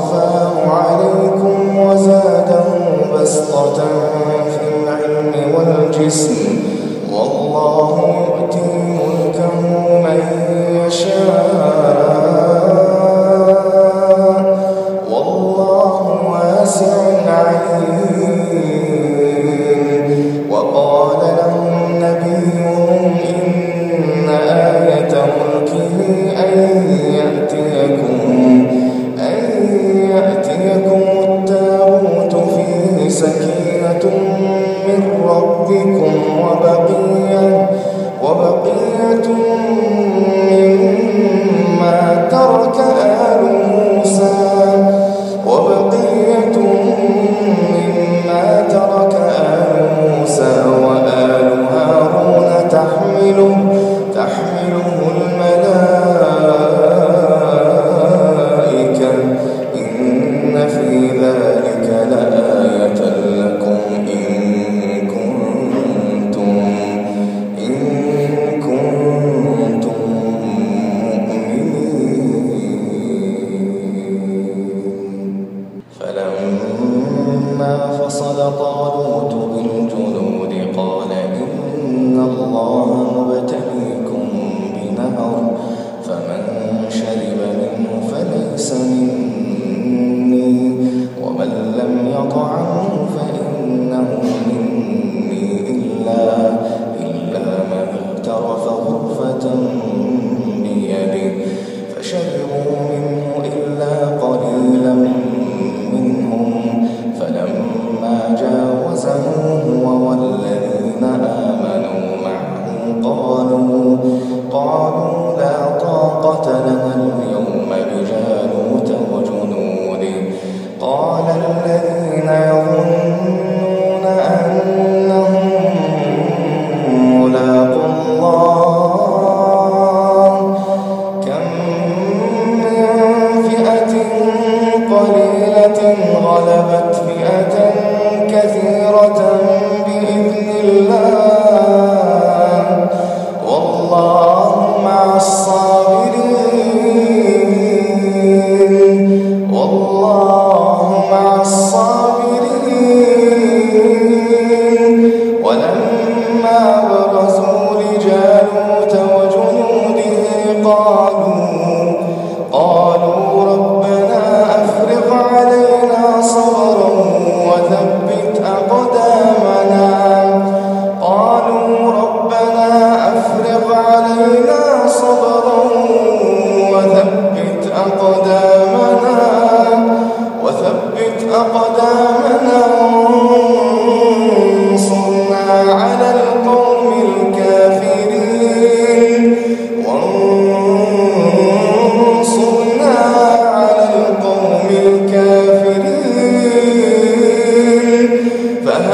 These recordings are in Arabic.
اصطفاه عليكم وزاده بسطة في العلم والجسم. فتنمي به فشربوا منه إلا قليلا منهم. فلما جاوزه هو والذين آمنوا معه قالوا قالوا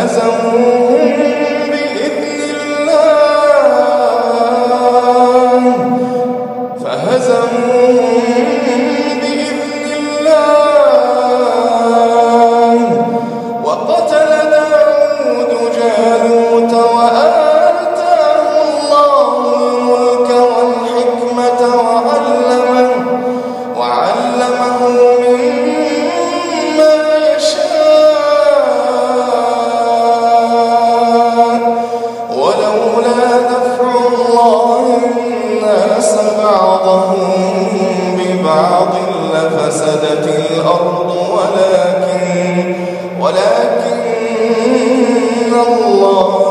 فهزموهم بإذن الله وقتل وإنك لمن